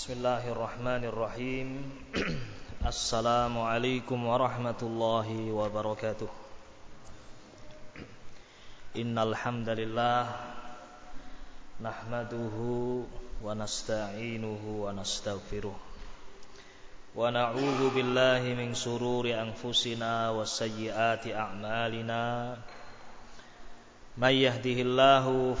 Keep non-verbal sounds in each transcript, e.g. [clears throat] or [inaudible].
Bismillahirrahmanirrahim. [clears throat] Assalamualaikum warahmatullahi wabarakatuh. Innal hamdalillah nahmaduhu wa nasta'inuhu wa nastaghfiruh wa billahi min sururi anfusina wa sayyiati a'malina. May yahdihillahu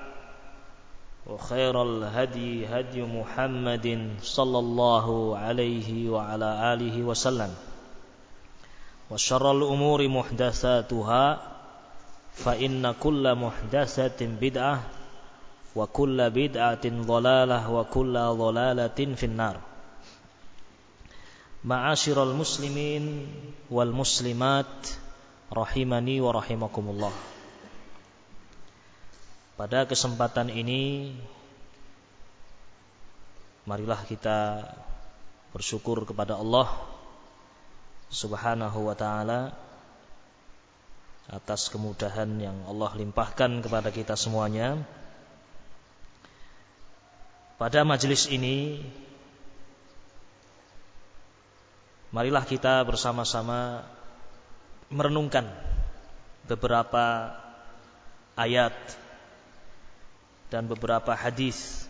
وخير الهدي هدي محمد صلى الله عليه وعلى آله وسلم. وشر الأمور محدثاتها فإن كل محدثة بدعة وكل بدعة ضلالة وكل ضلالة في النار. معاشر المسلمين والمسلمات رحمني ورحمكم الله. Pada kesempatan ini marilah kita bersyukur kepada Allah Subhanahu wa taala atas kemudahan yang Allah limpahkan kepada kita semuanya. Pada majelis ini marilah kita bersama-sama merenungkan beberapa ayat dan beberapa hadis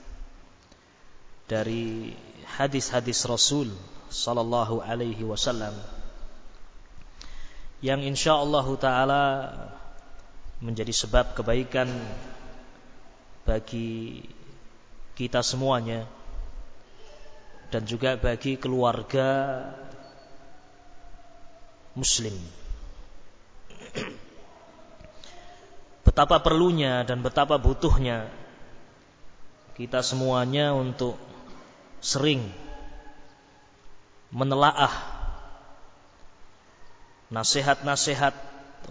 dari hadis-hadis Rasul sallallahu alaihi wasallam yang insyaallah taala menjadi sebab kebaikan bagi kita semuanya dan juga bagi keluarga muslim. Betapa perlunya dan betapa butuhnya kita semuanya untuk sering menelaah nasihat-nasihat,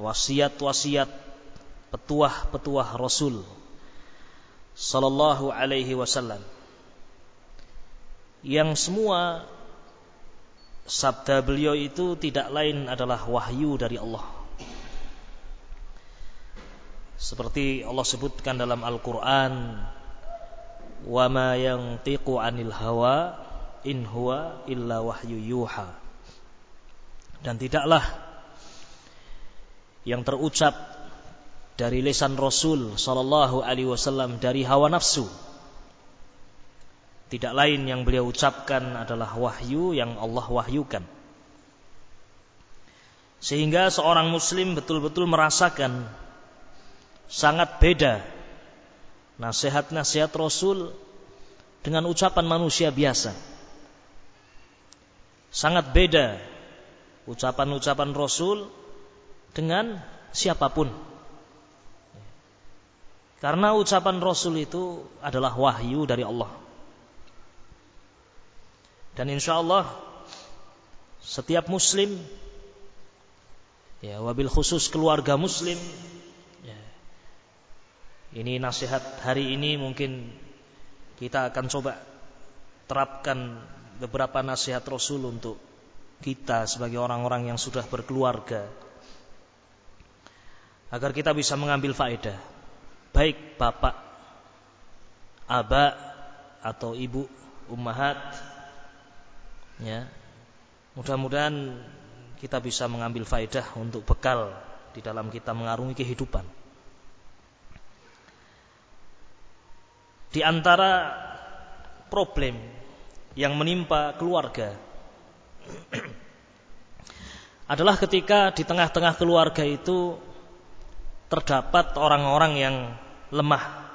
wasiat-wasiat, petuah-petuah Rasul sallallahu alaihi wasallam yang semua sabda beliau itu tidak lain adalah wahyu dari Allah. Seperti Allah sebutkan dalam Al-Qur'an wa ma yantiqu 'anil hawa in huwa illa wahyu yuha. Dan tidaklah yang terucap dari lisan Rasul sallallahu alaihi wasallam dari hawa nafsu. Tidak lain yang beliau ucapkan adalah wahyu yang Allah wahyukan. Sehingga seorang muslim betul-betul merasakan sangat beda nasihat-nasihat Rasul dengan ucapan manusia biasa. Sangat beda ucapan-ucapan Rasul dengan siapa pun. Karena ucapan Rasul itu adalah wahyu dari Allah. Dan insya Allah setiap muslim ya wabil khusus keluarga muslim ini nasihat hari ini mungkin kita akan coba terapkan beberapa nasihat Rasul untuk kita sebagai orang-orang yang sudah berkeluarga. Agar kita bisa mengambil faedah. Baik bapak aba atau ibu ummahat ya. Mudah-mudahan kita bisa mengambil faedah untuk bekal di dalam kita mengarungi kehidupan. Di antara problem yang menimpa keluarga [clears throat] adalah ketika di tengah-tengah keluarga itu terdapat orang-orang yang lemah.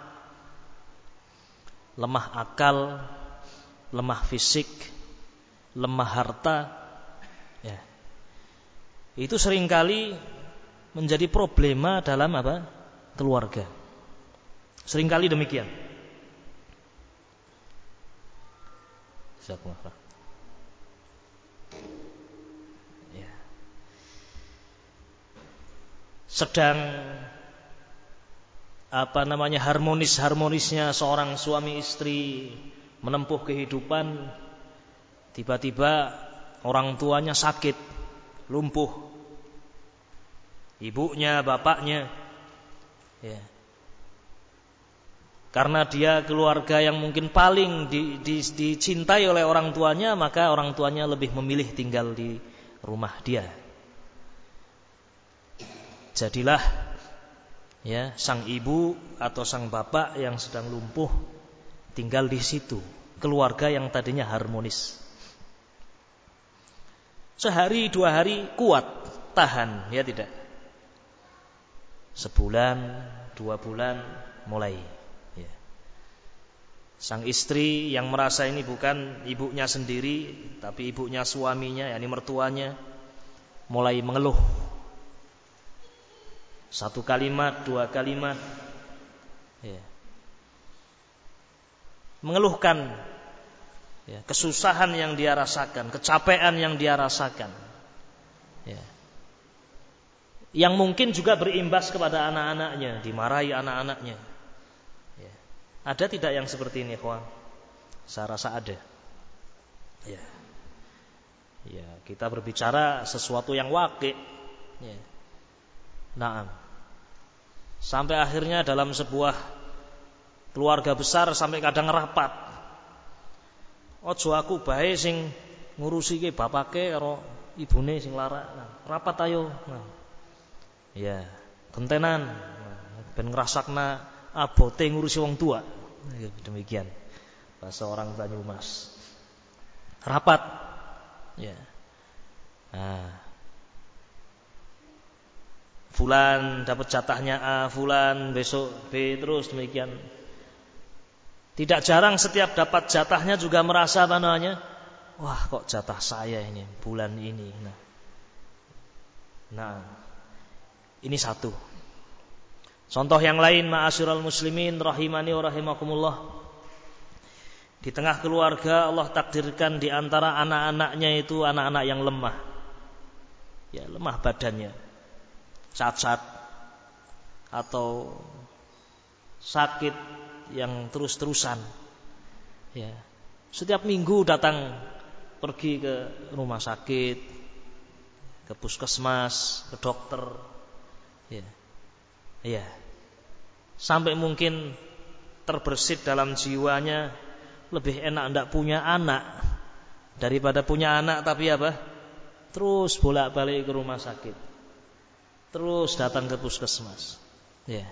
Lemah akal, lemah fisik, lemah harta, ya itu sering kali menjadi problema dalam apa? keluarga. Seringkali demikian. Ya. Sedang apa namanya harmonis-harmonisnya seorang suami istri menempuh kehidupan tiba-tiba orang tuanya sakit lumpuh. Ibunya bapaknya. Ya karena dia keluarga yang mungkin paling di, di, dicintai oleh orang tuanya maka orang tuanya lebih memilih tinggal di rumah dia jadilah ya sang ibu atau sang bapak yang sedang lumpuh tinggal di situ keluarga yang tadinya harmonis Sehari dua hari kuat, tahan, ya tidak. Sebulan, dua bulan, mulai. Sang istri yang merasa ini bukan ibunya sendiri, tapi ibunya suaminya, yakni mertuanya, mulai mengeluh. Satu kalimat, dua kalimat, ya. mengeluhkan ya, kesusahan yang dia rasakan, kecapean yang dia rasakan. Ya. Yang mungkin juga berimbas kepada anak-anaknya, dimarahi anak-anaknya. Ada tidak yang seperti ini, kawan? Saya rasa ada. Ya. Ya, kita berbicara sesuatu yang wakil. Ya. Nah, sampai akhirnya dalam sebuah keluarga besar sampai kadang rapat Ojo aku bae sing ngurusi ke bapake karo ibune sing lara. Nah, rapat ayo. Nah. Ya, gentenan. Nah, ben ngrasakna abote ngurusi wong tua. Nah, demikian. Bahasa orang Banyumas. Rapat. Ya. Nah. Fulan dapat jatahnya A, fulan besok B terus demikian. Tidak jarang setiap dapat jatahnya juga merasa apa? Wah, kok jatah saya ini bulan ini. Nah, nah ini satu. Contoh yang lain, ma'asyiral muslimin rahimani wa rahimakumullah. Di tengah keluarga Allah takdirkan di antara anak-anaknya itu anak-anak yang lemah. Ya, lemah badannya. Cacat atau sakit yang terus-terusan. Ya. Setiap minggu datang pergi ke rumah sakit, ke puskesmas, ke dokter. Ya. Ya. Sampai mungkin terbersit dalam jiwanya lebih enak ndak punya anak daripada punya anak tapi apa? Terus bolak-balik ke rumah sakit. Terus datang ke puskesmas. Ya.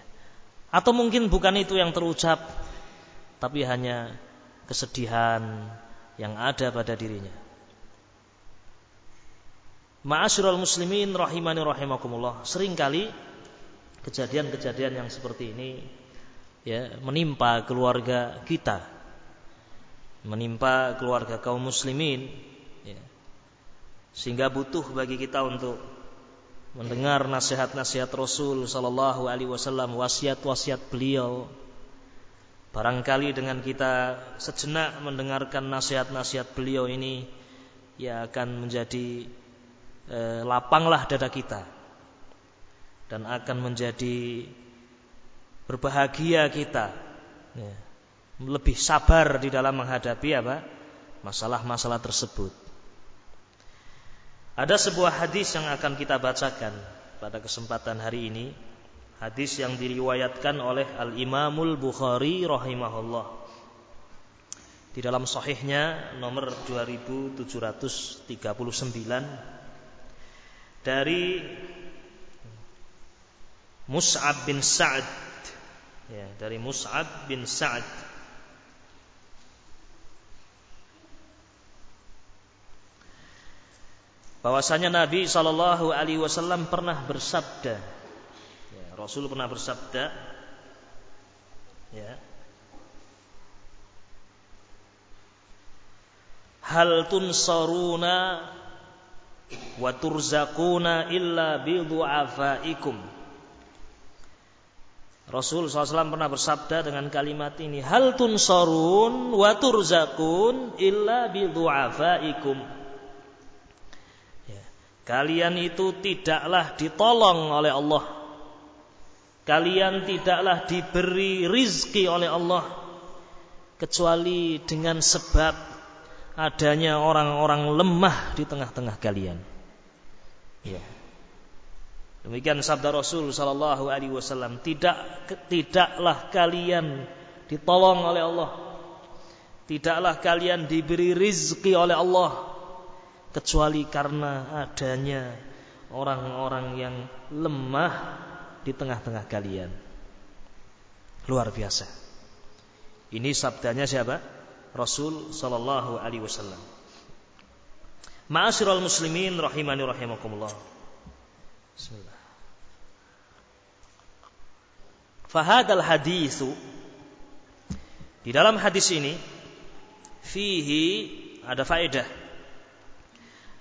Atau mungkin bukan itu yang terucap tapi hanya kesedihan yang ada pada dirinya. Ma'asyiral muslimin rahimani rahimakumullah. Seringkali kejadian-kejadian yang seperti ini ya menimpa keluarga kita menimpa keluarga kaum muslimin ya. sehingga butuh bagi kita untuk mendengar nasihat-nasihat Rasul sallallahu alaihi wasallam wasiat-wasiat beliau barangkali dengan kita sejenak mendengarkan nasihat-nasihat beliau ini ya akan menjadi eh, lapanglah dada kita dan akan menjadi berbahagia kita. Ya. lebih sabar di dalam menghadapi apa? Masalah-masalah tersebut. Ada sebuah hadis yang akan kita bacakan pada kesempatan hari ini. Hadis yang diriwayatkan oleh Al Imamul Bukhari rahimahullah. Di dalam sahihnya nomor 2739 dari Mus'ab bin Sa'ad ya, dari Mus'ab bin Sa'ad bahwasanya Nabi Shallallahu Alaihi Wasallam pernah bersabda, ya, Rasul pernah bersabda, ya, hal tunsaruna wa turzakuna illa bi du'afaikum Rasul SAW pernah bersabda dengan kalimat ini, Hal tunsarun wa turzakun illa bidu'afaikum. Ya. Kalian itu tidaklah ditolong oleh Allah. Kalian tidaklah diberi rizki oleh Allah. Kecuali dengan sebab adanya orang-orang lemah di tengah-tengah kalian. Ya. Demikian sabda Rasul sallallahu alaihi wasallam, tidak tidaklah kalian ditolong oleh Allah. Tidaklah kalian diberi rizki oleh Allah kecuali karena adanya orang-orang yang lemah di tengah-tengah kalian. Luar biasa. Ini sabdanya siapa? Rasul sallallahu alaihi wasallam. Ma'asyiral muslimin rahimani rahimakumullah. Bismillah. Fahadal hadisu. Di dalam hadis ini fihi ada faedah.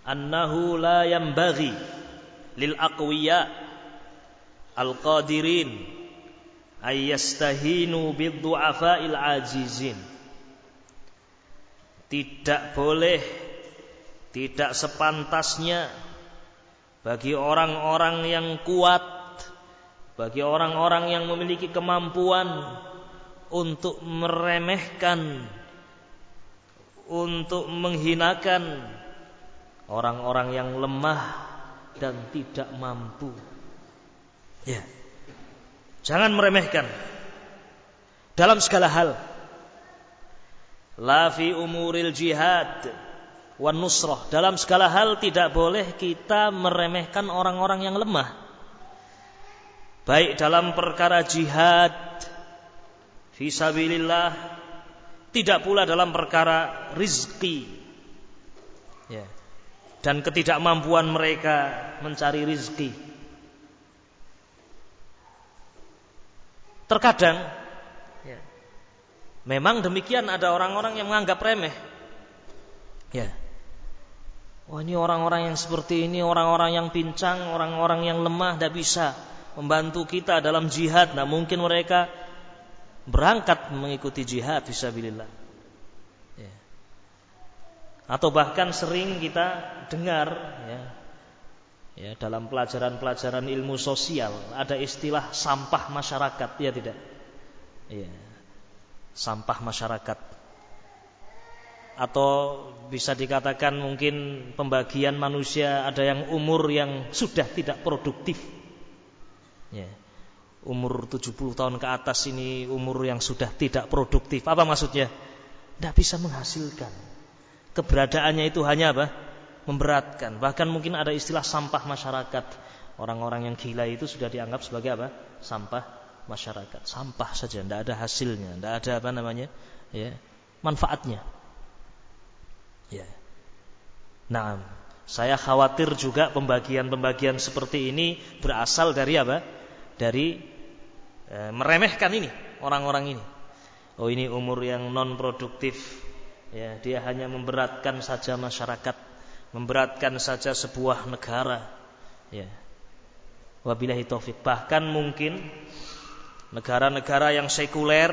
Annahu la yanbaghi lil aqwiya al qadirin ay yastahinu bid du'afa'il ajizin. Tidak boleh tidak sepantasnya bagi orang-orang yang kuat bagi orang-orang yang memiliki kemampuan untuk meremehkan untuk menghinakan orang-orang yang lemah dan tidak mampu. Ya. Jangan meremehkan dalam segala hal. La fi umuril jihad wan nusrah. Dalam segala hal tidak boleh kita meremehkan orang-orang yang lemah baik dalam perkara jihad fisabilillah tidak pula dalam perkara rizki. Ya. dan ketidakmampuan mereka mencari rizki. Terkadang ya, memang demikian ada orang-orang yang menganggap remeh. Ya. Wah ini orang-orang yang seperti ini Orang-orang yang pincang Orang-orang yang lemah Tidak bisa membantu kita dalam jihad. Nah mungkin mereka berangkat mengikuti jihad fisabilillah. Ya. Atau bahkan sering kita dengar ya, ya dalam pelajaran-pelajaran ilmu sosial ada istilah sampah masyarakat, ya tidak? Ya. Sampah masyarakat. Atau bisa dikatakan mungkin pembagian manusia ada yang umur yang sudah tidak produktif Ya. umur 70 tahun ke atas ini umur yang sudah tidak produktif. Apa maksudnya? Tidak bisa menghasilkan. Keberadaannya itu hanya apa? Memberatkan. Bahkan mungkin ada istilah sampah masyarakat. Orang-orang yang gila itu sudah dianggap sebagai apa? Sampah masyarakat. Sampah saja, tidak ada hasilnya, tidak ada apa namanya? Ya, manfaatnya. Ya. Nah, saya khawatir juga pembagian-pembagian seperti ini berasal dari apa? Dari e, meremehkan ini orang-orang ini. Oh ini umur yang non produktif, ya dia hanya memberatkan saja masyarakat, memberatkan saja sebuah negara, ya. Wabillahi taufik. Bahkan mungkin negara-negara yang sekuler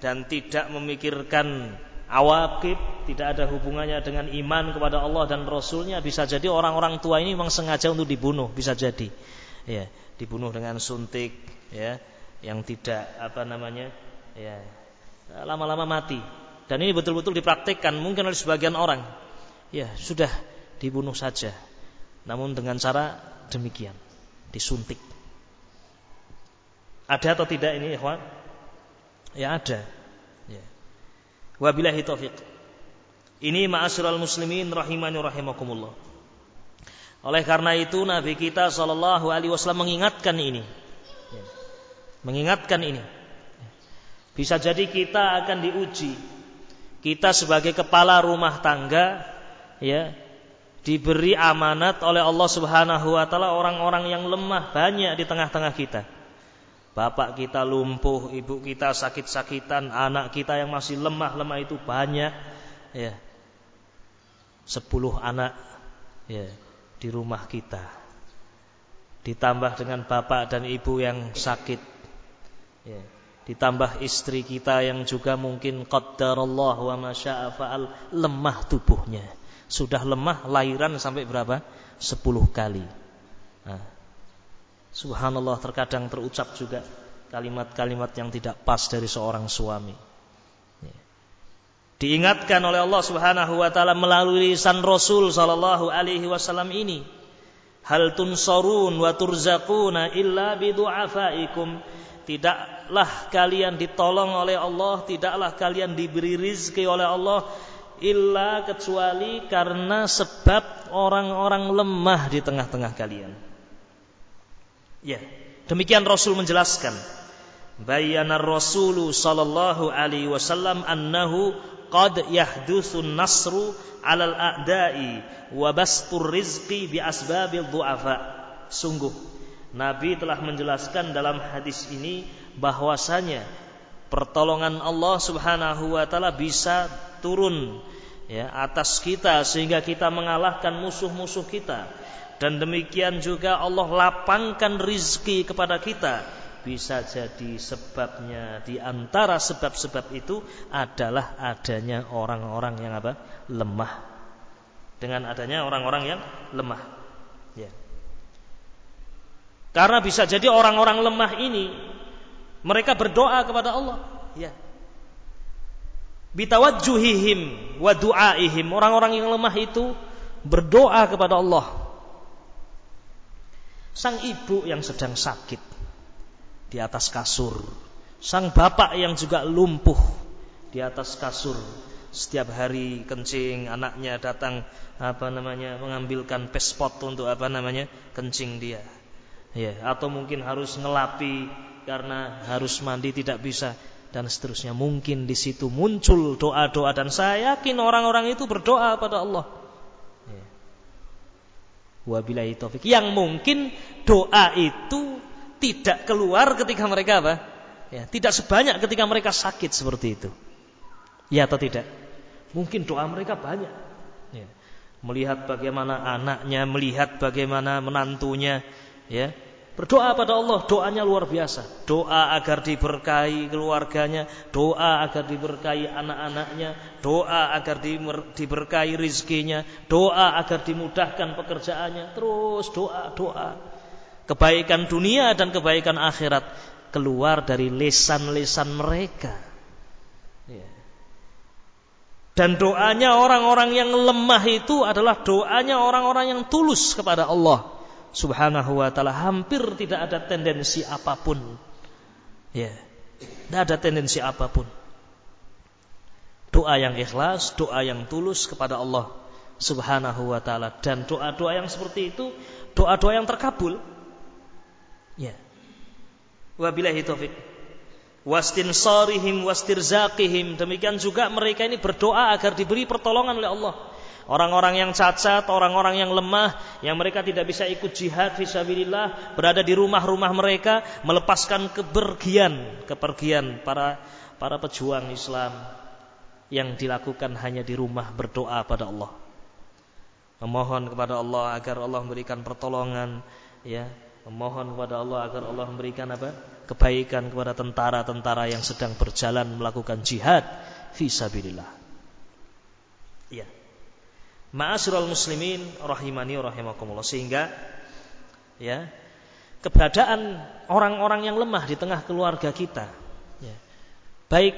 dan tidak memikirkan awakib, tidak ada hubungannya dengan iman kepada Allah dan Rasulnya, bisa jadi orang-orang tua ini memang sengaja untuk dibunuh, bisa jadi, ya, dibunuh dengan suntik, ya, yang tidak apa namanya ya lama-lama mati. Dan ini betul-betul dipraktikkan mungkin oleh sebagian orang. Ya sudah dibunuh saja. Namun dengan cara demikian disuntik. Ada atau tidak ini ikhwan? Ya ada. Ya. Wabillahi taufik ini ma'asyiral muslimin rahimani rahimakumullah oleh karena itu Nabi kita sallallahu alaihi wasallam mengingatkan ini mengingatkan ini. Bisa jadi kita akan diuji. Kita sebagai kepala rumah tangga ya diberi amanat oleh Allah Subhanahu wa taala orang-orang yang lemah banyak di tengah-tengah kita. Bapak kita lumpuh, ibu kita sakit-sakitan, anak kita yang masih lemah-lemah itu banyak ya. Sepuluh anak ya di rumah kita. Ditambah dengan bapak dan ibu yang sakit Ya. Ditambah istri kita yang juga mungkin qaddarallah wa masya'a fa'al lemah tubuhnya. Sudah lemah lahiran sampai berapa? Sepuluh kali. Nah, subhanallah terkadang terucap juga kalimat-kalimat yang tidak pas dari seorang suami. Diingatkan oleh Allah Subhanahu wa taala melalui lisan Rasul sallallahu alaihi wasallam ini. Hal tunsarun wa turzaquna illa bidu'afaikum Tidaklah kalian ditolong oleh Allah, tidaklah kalian diberi rizki oleh Allah illa kecuali karena sebab orang-orang lemah di tengah-tengah kalian. Ya, demikian Rasul menjelaskan. Bayana Rasulu sallallahu alaihi wasallam annahu qad yahdutsun nasru 'alal a'da'i wa bastur rizqi bi asbabil du'afa. Sungguh Nabi telah menjelaskan dalam hadis ini bahwasanya pertolongan Allah Subhanahu wa taala bisa turun ya atas kita sehingga kita mengalahkan musuh-musuh kita dan demikian juga Allah lapangkan rizki kepada kita bisa jadi sebabnya di antara sebab-sebab itu adalah adanya orang-orang yang apa lemah dengan adanya orang-orang yang lemah ya karena bisa jadi orang-orang lemah ini mereka berdoa kepada Allah, ya. Bitawajjuhihim wa du'aihim. Orang-orang yang lemah itu berdoa kepada Allah. Sang ibu yang sedang sakit di atas kasur, sang bapak yang juga lumpuh di atas kasur, setiap hari kencing anaknya datang apa namanya mengambilkan pespot untuk apa namanya kencing dia. Ya atau mungkin harus ngelapi karena harus mandi tidak bisa dan seterusnya. Mungkin di situ muncul doa-doa dan saya yakin orang-orang itu berdoa pada Allah. Ya. wabillahi taufik yang mungkin doa itu tidak keluar ketika mereka apa ya tidak sebanyak ketika mereka sakit seperti itu ya atau tidak mungkin doa mereka banyak ya. melihat bagaimana anaknya melihat bagaimana menantunya ya Berdoa pada Allah, doanya luar biasa. Doa agar diberkahi keluarganya, doa agar diberkahi anak-anaknya, doa agar diberkahi rizkinya, doa agar dimudahkan pekerjaannya. Terus doa, doa. Kebaikan dunia dan kebaikan akhirat keluar dari lesan-lesan mereka. Ya. Dan doanya orang-orang yang lemah itu adalah doanya orang-orang yang tulus kepada Allah Subhanahu wa taala hampir tidak ada tendensi apa pun. Ya. Tidak ada tendensi apa pun. Doa yang ikhlas, doa yang tulus kepada Allah Subhanahu wa taala dan doa-doa yang seperti itu doa-doa yang terkabul. Ya. Wabillahi taufik wastinsarihim wastirzaqihim demikian juga mereka ini berdoa agar diberi pertolongan oleh Allah. Orang-orang yang cacat orang-orang yang lemah yang mereka tidak bisa ikut jihad fisabilillah berada di rumah-rumah mereka melepaskan kepergian kepergian para para pejuang Islam yang dilakukan hanya di rumah berdoa pada Allah. Memohon kepada Allah agar Allah memberikan pertolongan ya memohon kepada Allah agar Allah memberikan apa kebaikan kepada tentara-tentara yang sedang berjalan melakukan jihad fisabilillah. Ya. Ma'asyiral muslimin rahimani rahimakumullah sehingga ya keberadaan orang-orang yang lemah di tengah keluarga kita ya. Baik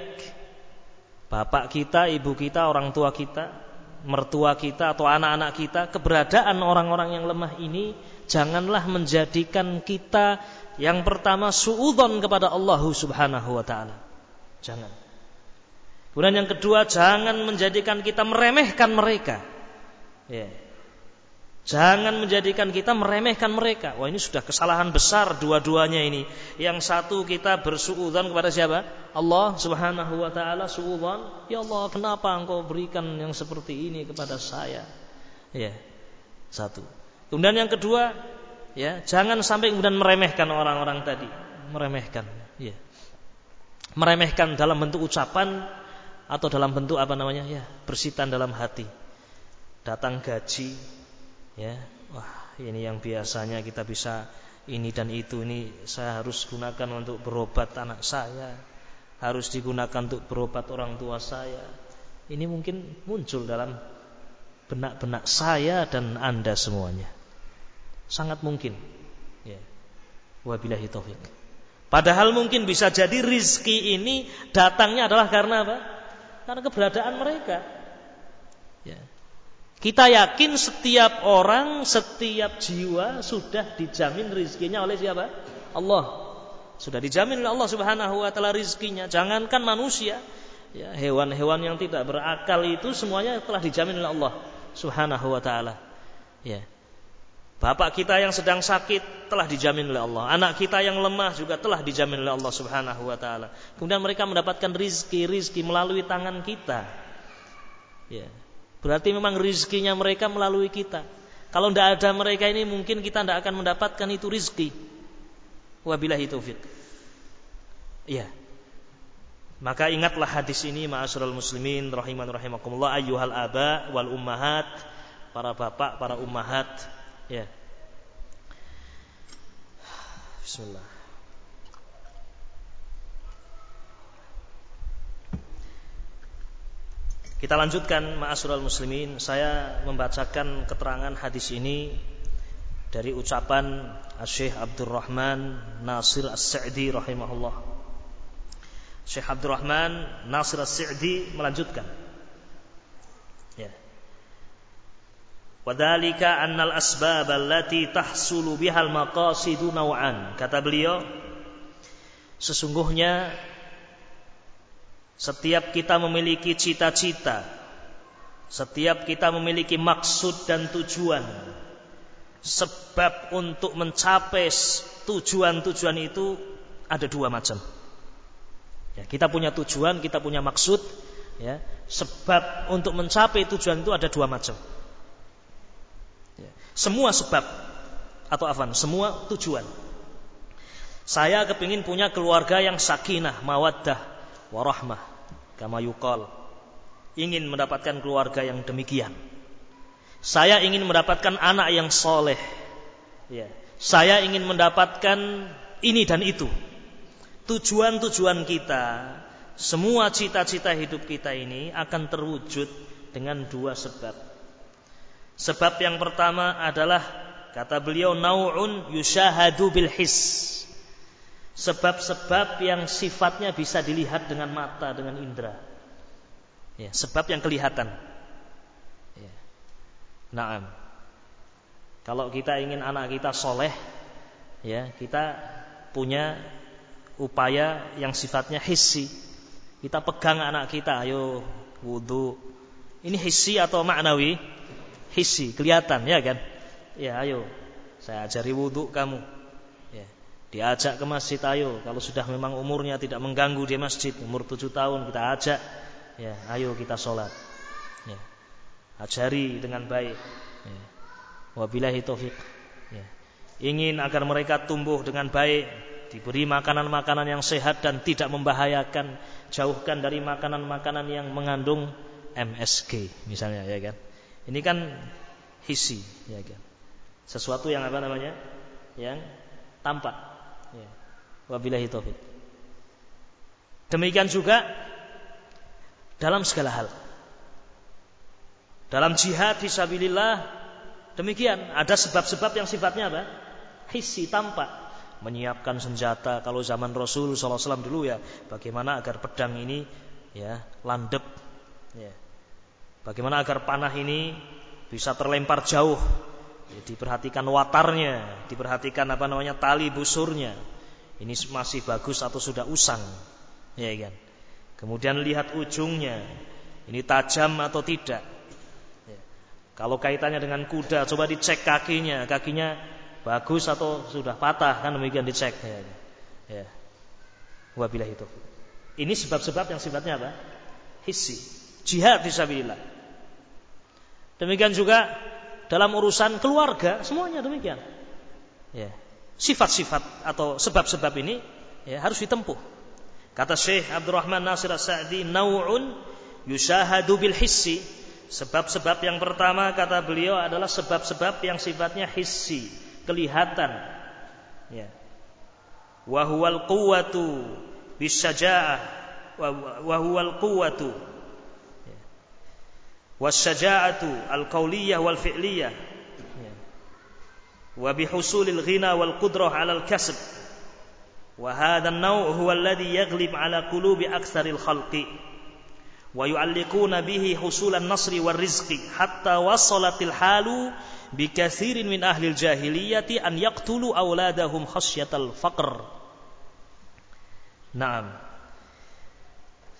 bapak kita, ibu kita, orang tua kita, mertua kita atau anak-anak kita, keberadaan orang-orang yang lemah ini janganlah menjadikan kita yang pertama suudzon kepada Allah Subhanahu wa taala. Jangan. Kemudian yang kedua jangan menjadikan kita meremehkan mereka. Ya. Jangan menjadikan kita meremehkan mereka. Wah ini sudah kesalahan besar dua-duanya ini. Yang satu kita bersuudzon kepada siapa? Allah Subhanahu wa taala suudzon. Ya Allah, kenapa Engkau berikan yang seperti ini kepada saya? Ya. Satu. Kemudian yang kedua, ya jangan sampai kemudian meremehkan orang-orang tadi. Meremehkan ya. Meremehkan dalam bentuk ucapan atau dalam bentuk apa namanya ya bersitan dalam hati. Datang gaji ya. Wah ini yang biasanya kita bisa ini dan itu. Ini saya harus gunakan untuk berobat anak saya. Harus digunakan untuk berobat orang tua saya. Ini mungkin muncul dalam benak-benak saya dan anda semuanya Sangat mungkin. Ya. Wabillahi taufik. Padahal mungkin bisa jadi rizki ini datangnya adalah karena apa? Karena keberadaan mereka. Ya. Kita yakin setiap orang, setiap jiwa sudah dijamin rizkinya oleh siapa? Allah. Sudah dijamin oleh Allah Subhanahu wa taala rizkinya. Jangankan manusia, ya, hewan-hewan yang tidak berakal itu semuanya telah dijamin oleh Allah Subhanahu wa taala. Ya. Bapak kita yang sedang sakit telah dijamin oleh Allah. Anak kita yang lemah juga telah dijamin oleh Allah Subhanahu wa taala. Kemudian mereka mendapatkan rizki-rizki melalui tangan kita. Ya. Berarti memang rizkinya mereka melalui kita. Kalau tidak ada mereka ini mungkin kita tidak akan mendapatkan itu rizki. Wabillahi taufik. Ya. Maka ingatlah hadis ini ma'asyiral muslimin rahiman rahimakumullah ayyuhal aba wal ummahat para bapak, para ummahat Ya. Bismillah. Kita lanjutkan ma'asyiral muslimin. Saya membacakan keterangan hadis ini dari ucapan Syekh Abdurrahman Nasir As-Sa'di rahimahullah. Syekh Abdurrahman Nasir As-Sa'di melanjutkan. Wadhalika annal asbab allati tahsulu bihal maqasidu naw'an. Kata beliau, sesungguhnya setiap kita memiliki cita-cita, setiap kita memiliki maksud dan tujuan. Sebab untuk mencapai tujuan-tujuan itu ada dua macam. Ya, kita punya tujuan, kita punya maksud. Ya, sebab untuk mencapai tujuan itu ada dua macam. Semua sebab atau afan, semua tujuan. Saya kepingin punya keluarga yang sakinah, mawaddah, warahmah, kama yukal. Ingin mendapatkan keluarga yang demikian. Saya ingin mendapatkan anak yang soleh. Ya. Saya ingin mendapatkan ini dan itu. Tujuan-tujuan kita, semua cita-cita hidup kita ini akan terwujud dengan dua sebab. Sebab yang pertama adalah kata beliau nau'un yushahadu bil his. Sebab-sebab yang sifatnya bisa dilihat dengan mata, dengan indera. Ya, sebab yang kelihatan. Ya. Naam. Kalau kita ingin anak kita soleh, ya kita punya upaya yang sifatnya hissi. Kita pegang anak kita, ayo wudhu. Ini hissi atau maknawi? Hissi, kelihatan ya kan? Ya ayo, saya ajari wudhu kamu. Ya. Diajak ke masjid, ayo. Kalau sudah memang umurnya tidak mengganggu di masjid, umur tujuh tahun kita ajak. Ya, ayo kita sholat. Ya. Ajari dengan baik. Ya. Wabillahi taufik. Ya. Ingin agar mereka tumbuh dengan baik, diberi makanan-makanan yang sehat dan tidak membahayakan, jauhkan dari makanan-makanan yang mengandung MSG misalnya ya kan. Ini kan hisi ya kan. Sesuatu yang apa namanya? Yang tampak. Ya. Wabillahi taufik. Demikian juga dalam segala hal. Dalam jihad fisabilillah Demikian, ada sebab-sebab yang sifatnya apa? Hisi, tampak. Menyiapkan senjata. Kalau zaman Rasul SAW dulu ya, bagaimana agar pedang ini ya landep. Ya. Bagaimana agar panah ini bisa terlempar jauh. Ya, diperhatikan watarnya, diperhatikan apa namanya tali busurnya. Ini masih bagus atau sudah usang, ya kan? Kemudian lihat ujungnya, ini tajam atau tidak. Kalau kaitannya dengan kuda, coba dicek kakinya, kakinya bagus atau sudah patah, kan demikian dicek. Ya. ya. Wabilah itu. Ini sebab-sebab yang sifatnya apa? Hissi. Jihad fisabilillah. Demikian juga dalam urusan keluarga, semuanya demikian. Ya. Sifat-sifat atau sebab-sebab ini ya, harus ditempuh. Kata Syekh Abdurrahman Nasir As-Sa'di, "Nau'un yushahadu bil hissi." Sebab-sebab yang pertama kata beliau adalah sebab-sebab yang sifatnya hissi, kelihatan. Ya. Wa huwal quwwatu bisyaja'ah wa ya. wasyaja'atu al-qauliyah wal fi'liyah ya. wa bihusulil ghina wal qudrah 'ala al-kasb wa hadha an-naw' huwa alladhi yaghlib 'ala qulubi aktsaril khalqi wa yu'alliquna bihi husulan nasri war rizqi hatta wasalatil halu bi katsirin min ahli jahiliyati an yaqtulu auladahum khasyatal faqr. Naam.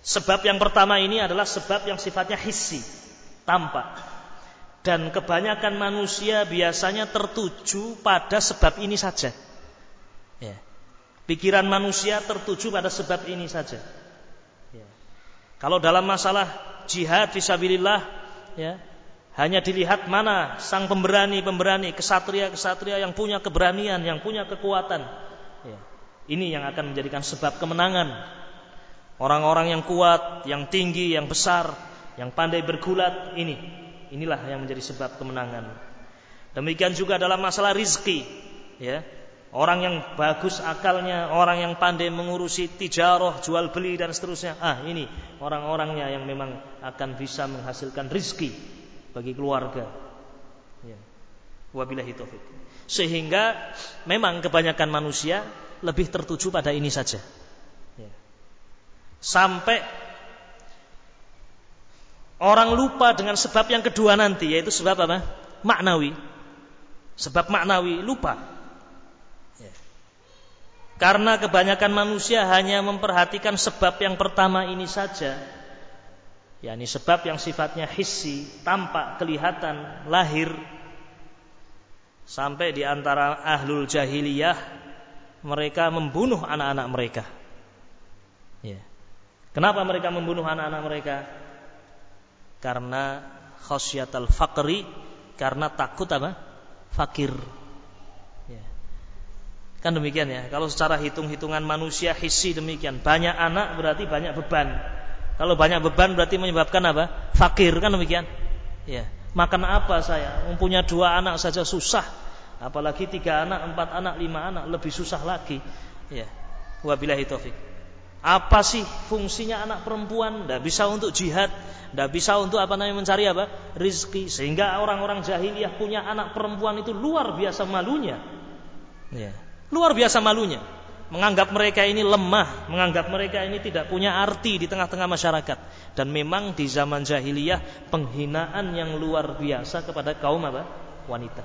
Sebab yang pertama ini adalah sebab yang sifatnya hissi, tampak. Dan kebanyakan manusia biasanya tertuju pada sebab ini saja. Ya. Pikiran manusia tertuju pada sebab ini saja. Kalau dalam masalah jihad fisabilillah ya, hanya dilihat mana sang pemberani-pemberani, kesatria-kesatria yang punya keberanian, yang punya kekuatan. Ya. Ini yang akan menjadikan sebab kemenangan. Orang-orang yang kuat, yang tinggi, yang besar, yang pandai bergulat, ini. Inilah yang menjadi sebab kemenangan. Demikian juga dalam masalah rizki. Ya. Orang yang bagus akalnya, orang yang pandai mengurusi tijaroh, jual beli dan seterusnya. Ah ini orang-orangnya yang memang akan bisa menghasilkan rizki bagi keluarga. Ya. Wabillahi taufik. Sehingga memang kebanyakan manusia lebih tertuju pada ini saja. Ya. Sampai orang lupa dengan sebab yang kedua nanti, yaitu sebab apa? Maknawi. Sebab maknawi lupa karena kebanyakan manusia hanya memperhatikan sebab yang pertama ini saja. yakni sebab yang sifatnya hissi, tampak, kelihatan, lahir. Sampai di antara ahlul jahiliyah mereka membunuh anak-anak mereka. Ya. Kenapa mereka membunuh anak-anak mereka? Karena khosyatal fakri, karena takut apa? Fakir. Kan demikian ya. Kalau secara hitung-hitungan manusia hisi demikian. Banyak anak berarti banyak beban. Kalau banyak beban berarti menyebabkan apa? Fakir kan demikian. Ya. Makan apa saya? Mempunyai dua anak saja susah. Apalagi tiga anak, empat anak, lima anak lebih susah lagi. Ya. Wabillahi taufik. Apa sih fungsinya anak perempuan? Tidak bisa untuk jihad, tidak bisa untuk apa namanya mencari apa? Rizki. Sehingga orang-orang jahiliyah punya anak perempuan itu luar biasa malunya. Ya. Luar biasa malunya. Menganggap mereka ini lemah, menganggap mereka ini tidak punya arti di tengah-tengah masyarakat. Dan memang di zaman jahiliyah penghinaan yang luar biasa kepada kaum apa? Wanita.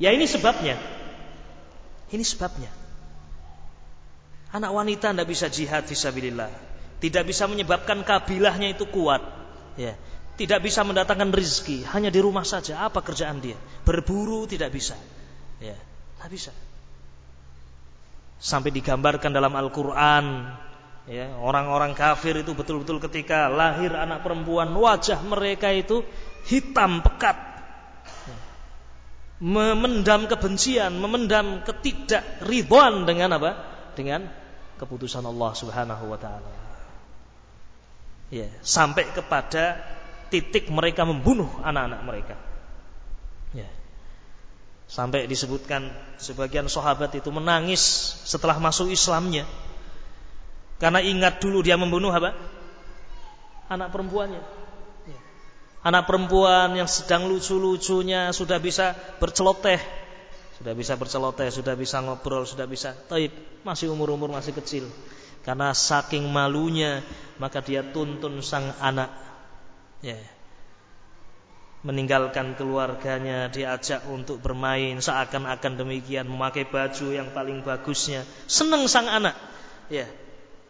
Ya ini sebabnya. Ini sebabnya. Anak wanita tidak bisa jihad fisabilillah. Tidak bisa menyebabkan kabilahnya itu kuat. Ya. Tidak bisa mendatangkan rizki. Hanya di rumah saja. Apa kerjaan dia? Berburu tidak bisa. Ya. Tidak bisa. Sampai digambarkan dalam Al-Quran. Ya, orang-orang kafir itu betul-betul ketika lahir anak perempuan wajah mereka itu hitam pekat memendam kebencian memendam ketidakridhoan dengan apa dengan keputusan Allah Subhanahu wa taala. Ya, sampai kepada titik mereka membunuh anak-anak mereka. Ya. Sampai disebutkan sebagian sahabat itu menangis setelah masuk Islamnya. Karena ingat dulu dia membunuh apa? Anak perempuannya. Ya. Anak perempuan yang sedang lucu-lucunya sudah bisa berceloteh sudah bisa berceloteh, sudah bisa ngobrol, sudah bisa taib, masih umur-umur masih kecil. Karena saking malunya, maka dia tuntun sang anak. Ya. Meninggalkan keluarganya, diajak untuk bermain seakan-akan demikian, memakai baju yang paling bagusnya. Senang sang anak. Ya.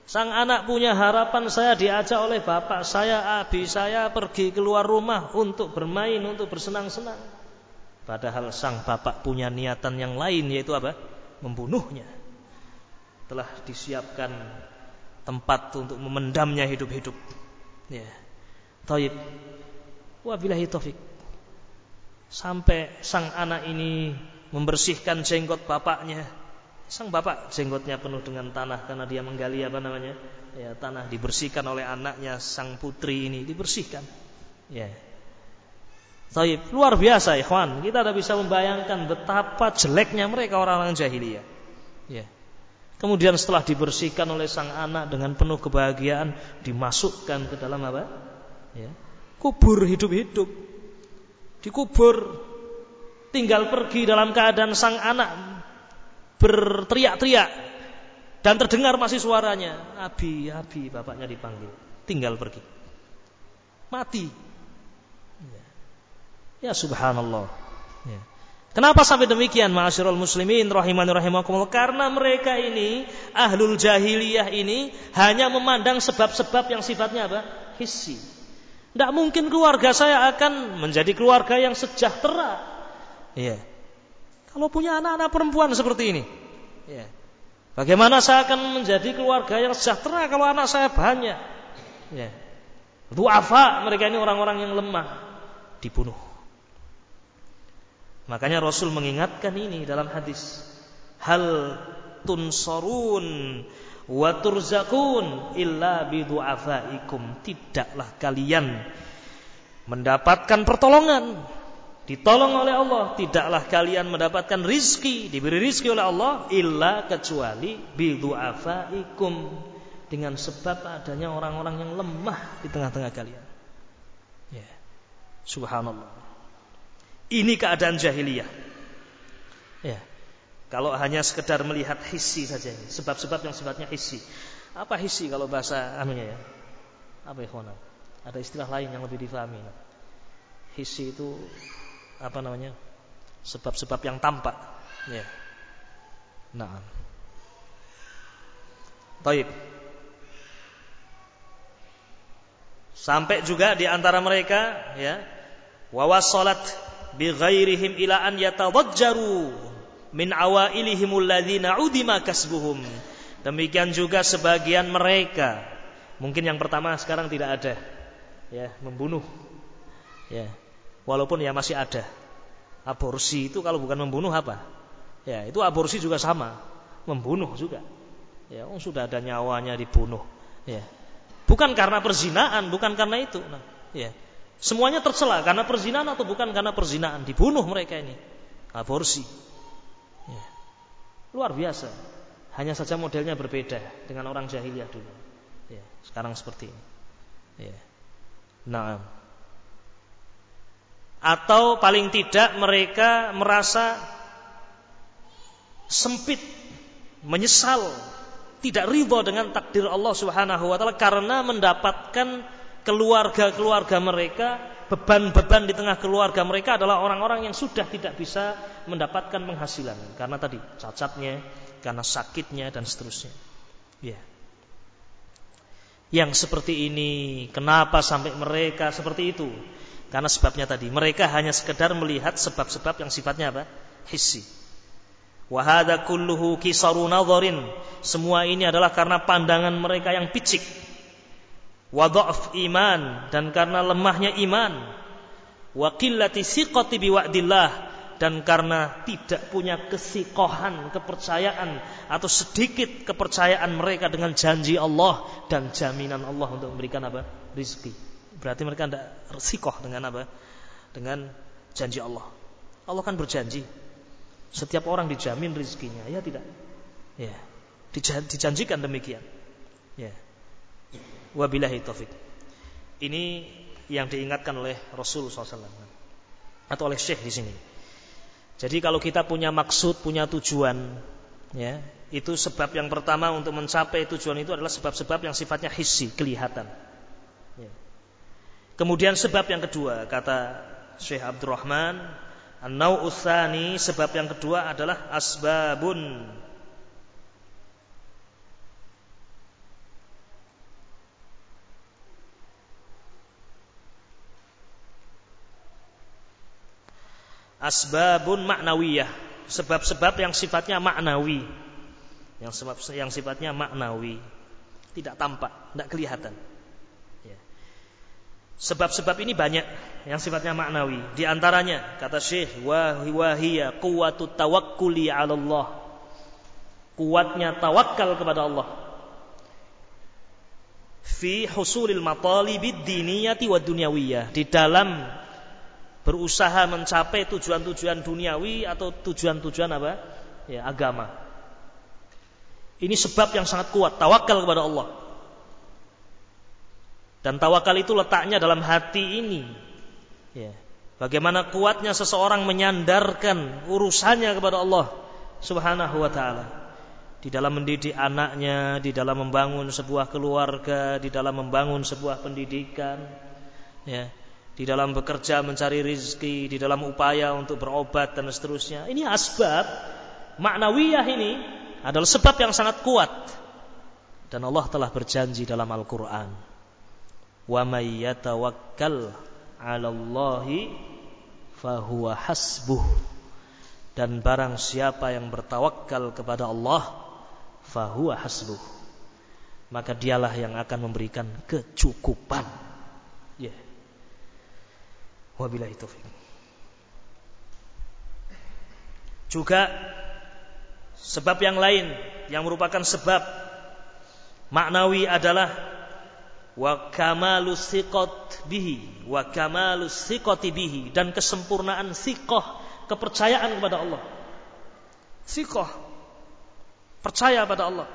Sang anak punya harapan saya diajak oleh bapak saya, abi saya pergi keluar rumah untuk bermain, untuk bersenang-senang. Padahal sang bapak punya niatan yang lain yaitu apa? Membunuhnya. Telah disiapkan tempat untuk memendamnya hidup-hidup. Ya. Taib. Wabillahi taufik. Sampai sang anak ini membersihkan jenggot bapaknya. Sang bapak jenggotnya penuh dengan tanah karena dia menggali apa namanya? Ya, tanah dibersihkan oleh anaknya sang putri ini dibersihkan. Ya. Taib, luar biasa ikhwan. Kita tidak bisa membayangkan betapa jeleknya mereka orang-orang jahiliyah. Ya. Kemudian setelah dibersihkan oleh sang anak dengan penuh kebahagiaan, dimasukkan ke dalam apa? Ya. Kubur hidup-hidup. Dikubur. Tinggal pergi dalam keadaan sang anak berteriak-teriak dan terdengar masih suaranya. Abi, Abi, bapaknya dipanggil. Tinggal pergi. Mati Ya subhanallah. Ya. Kenapa sampai demikian ma'asyiral muslimin rahimani rahimakumullah? Karena mereka ini ahlul jahiliyah ini hanya memandang sebab-sebab yang sifatnya apa? Hissi. Tidak mungkin keluarga saya akan menjadi keluarga yang sejahtera. Ya. Kalau punya anak-anak perempuan seperti ini. Ya. Bagaimana saya akan menjadi keluarga yang sejahtera kalau anak saya banyak? Ya. Duafa mereka ini orang-orang yang lemah dibunuh. Makanya Rasul mengingatkan ini dalam hadis. Hal tunsarun wa turzakun illa bidu'afaikum. Tidaklah kalian mendapatkan pertolongan. Ditolong oleh Allah. Tidaklah kalian mendapatkan rizki. Diberi rizki oleh Allah. Illa kecuali bidu'afaikum. Dengan sebab adanya orang-orang yang lemah di tengah-tengah kalian. Ya. Subhanallah. Ini keadaan jahiliyah. Ya. Kalau hanya sekedar melihat hisi saja ini, sebab-sebab yang sifatnya hisi. Apa hisi kalau bahasa anunya ya? Apa ya Ada istilah lain yang lebih difahami. Hisi itu apa namanya? Sebab-sebab yang tampak. Ya. Nah. Taib. Sampai juga di antara mereka ya, wawasolat bighairihim ila an yatadajjaru min awailihim alladhina udima kasbuhum. Demikian juga sebagian mereka. Mungkin yang pertama sekarang tidak ada. Ya, membunuh. Ya. Walaupun ya masih ada. Aborsi itu kalau bukan membunuh apa? Ya, itu aborsi juga sama. Membunuh juga. Ya, oh, sudah ada nyawanya dibunuh. Ya. Bukan karena perzinaan, bukan karena itu. Nah, ya. Semuanya tercela karena perzinahan atau bukan karena perzinahan. Dibunuh mereka ini. Aborsi. Ya. Luar biasa. Hanya saja modelnya berbeda dengan orang jahiliyah dulu. Ya. Sekarang seperti ini. Ya. Nah. Atau paling tidak mereka merasa sempit, menyesal, tidak ridho dengan takdir Allah Subhanahu wa taala karena mendapatkan keluarga-keluarga mereka beban-beban di tengah keluarga mereka adalah orang-orang yang sudah tidak bisa mendapatkan penghasilan karena tadi cacatnya, karena sakitnya dan seterusnya. Ya. Yang seperti ini, kenapa sampai mereka seperti itu? Karena sebabnya tadi, mereka hanya sekedar melihat sebab-sebab yang sifatnya apa? Hissi. Wahada kulluhu kisaru nadharin. Semua ini adalah karena pandangan mereka yang picik wadhaf iman. Dan karena lemahnya iman. Wa qillati siqati biwa'dillah. Dan karena tidak punya kesikohan kepercayaan atau sedikit kepercayaan mereka dengan janji Allah dan jaminan Allah untuk memberikan apa? Rizki. Berarti mereka tidak sikoh dengan apa? Dengan janji Allah. Allah kan berjanji. Setiap orang dijamin rizkinya. Ya tidak? Ya. Dijanjikan demikian. Ya Wabillahi taufik. Ini yang diingatkan oleh Rasul SAW atau oleh Syekh di sini. Jadi kalau kita punya maksud, punya tujuan, ya, itu sebab yang pertama untuk mencapai tujuan itu adalah sebab-sebab yang sifatnya hissi, kelihatan. Ya. Kemudian sebab yang kedua, kata Syekh Abdurrahman, An-Nau'uthani, sebab yang kedua adalah asbabun asbabun maknawiyah, sebab-sebab yang sifatnya maknawi. Yang sebab yang sifatnya maknawi, tidak tampak, tidak kelihatan. Ya. Sebab-sebab ini banyak yang sifatnya maknawi. Di antaranya kata Syekh wahiya quwwatu tawakkuli 'ala Allah. Kuatnya tawakal kepada Allah. Fi husulil matalibid diniyati wa dunyawiyah. Di dalam berusaha mencapai tujuan-tujuan duniawi atau tujuan-tujuan apa? Ya, agama. Ini sebab yang sangat kuat, tawakal kepada Allah. Dan tawakal itu letaknya dalam hati ini. Ya. Bagaimana kuatnya seseorang menyandarkan urusannya kepada Allah Subhanahu wa taala. Di dalam mendidik anaknya, di dalam membangun sebuah keluarga, di dalam membangun sebuah pendidikan, ya di dalam bekerja mencari rizki, di dalam upaya untuk berobat dan seterusnya. Ini asbab maknawiyah ini adalah sebab yang sangat kuat. Dan Allah telah berjanji dalam Al-Quran. Wa may yatawakkal 'ala fahuwa hasbuh. Dan barang siapa yang bertawakal kepada Allah, fahuwa hasbuh. Maka dialah yang akan memberikan kecukupan. Wabillahi taufik. Juga sebab yang lain yang merupakan sebab maknawi adalah wa kamalus siqat bihi wa kamalus siqati bihi dan kesempurnaan siqah kepercayaan kepada Allah. Siqah percaya pada Allah.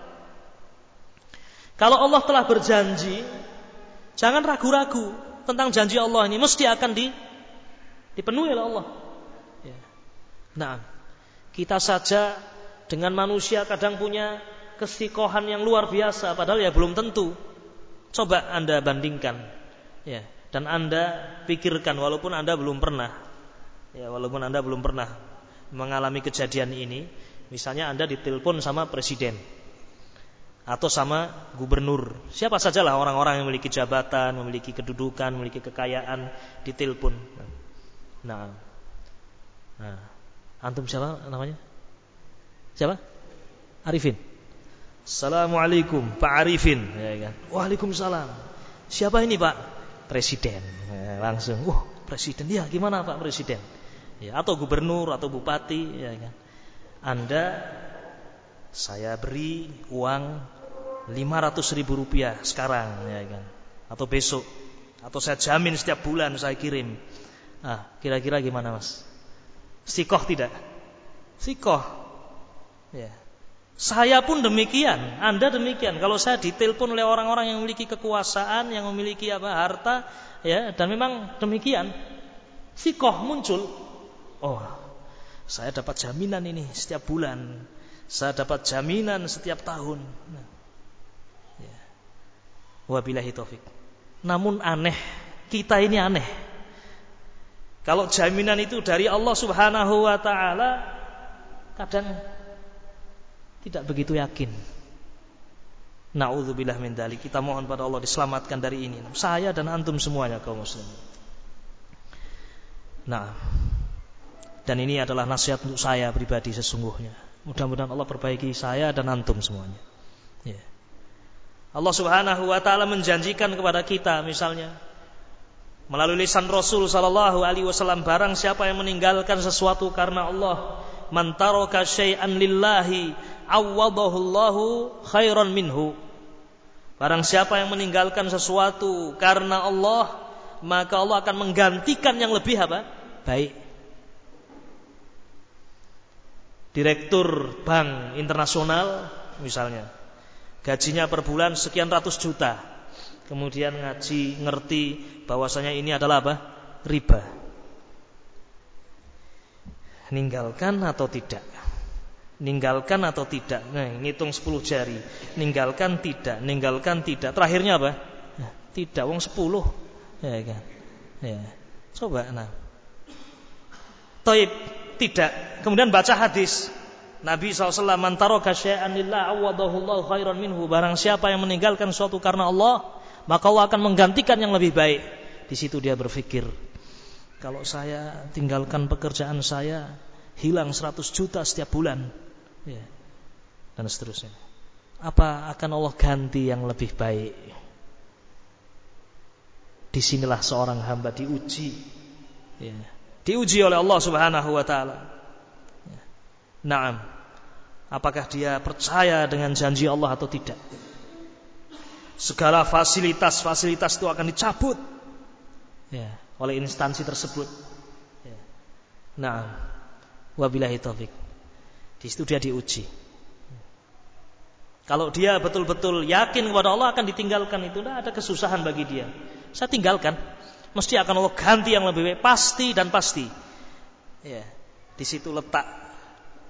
Kalau Allah telah berjanji, jangan ragu-ragu tentang janji Allah ini mesti akan di Dipenuhi oleh Allah. Ya. Nah, kita saja dengan manusia kadang punya kesikohan yang luar biasa, padahal ya belum tentu. Coba anda bandingkan, ya, dan anda pikirkan walaupun anda belum pernah, ya, walaupun anda belum pernah mengalami kejadian ini, misalnya anda ditelepon sama presiden atau sama gubernur, siapa sajalah orang-orang yang memiliki jabatan, memiliki kedudukan, memiliki kekayaan, ditelepon. Nah. Nah. Antum siapa namanya? Siapa? Arifin. Assalamualaikum Pak Arifin ya kan? Waalaikumsalam Siapa ini Pak? Presiden ya, Langsung Wah presiden Ya gimana Pak Presiden ya, Atau gubernur atau bupati ya kan? Anda Saya beri uang 500 ribu rupiah sekarang ya kan? Atau besok Atau saya jamin setiap bulan saya kirim Ah, kira-kira gimana mas? Sikoh tidak? Sikoh. Ya. Saya pun demikian, Anda demikian. Kalau saya ditelepon oleh orang-orang yang memiliki kekuasaan, yang memiliki apa harta, ya, dan memang demikian, sikoh muncul. Oh, saya dapat jaminan ini setiap bulan, saya dapat jaminan setiap tahun. Nah, ya. Wabillahi taufik. Namun aneh, kita ini aneh. Kalau jaminan itu dari Allah Subhanahu wa taala kadang tidak begitu yakin. Nauzubillah min dalik. Kita mohon pada Allah diselamatkan dari ini. Saya dan antum semuanya kaum muslimin. Nah, dan ini adalah nasihat untuk saya pribadi sesungguhnya. Mudah-mudahan Allah perbaiki saya dan antum semuanya. Ya. Allah Subhanahu wa taala menjanjikan kepada kita misalnya melalui lisan Rasul sallallahu alaihi wasallam barang siapa yang meninggalkan sesuatu karena Allah man taraka syai'an lillahi awwadahu Allahu khairan minhu. Barang siapa yang meninggalkan sesuatu karena Allah, maka Allah akan menggantikan yang lebih apa? Baik. Direktur bank internasional misalnya, gajinya per bulan sekian ratus juta. Kemudian ngaji, ngerti bahwasanya ini adalah apa? Riba. Ninggalkan atau tidak? Ninggalkan atau tidak? Nah, ngitung 10 jari. Ninggalkan tidak, ninggalkan tidak. Terakhirnya apa? Nah, tidak, wong 10. Ya kan. Ya. Coba nah. Taib tidak. Kemudian baca hadis. Nabi SAW mantaro kasya'an lillah awadahullahu khairan minhu. Barang siapa yang meninggalkan suatu karena Allah, maka Allah akan menggantikan yang lebih baik. Di situ dia berpikir, kalau saya tinggalkan pekerjaan saya, hilang 100 juta setiap bulan ya. dan seterusnya. Apa akan Allah ganti yang lebih baik? Di sinilah seorang hamba diuji, ya. diuji oleh Allah Subhanahu Wa Taala. Ya. Naam, apakah dia percaya dengan janji Allah atau tidak? Segala fasilitas-fasilitas itu akan dicabut ya, oleh instansi tersebut. Ya. Nah, wabillahi taufik. Di situ dia diuji. Kalau dia betul-betul yakin kepada Allah akan ditinggalkan itu, tidak ada kesusahan bagi dia. Saya tinggalkan, mesti akan Allah ganti yang lebih baik, pasti dan pasti. Ya, di situ letak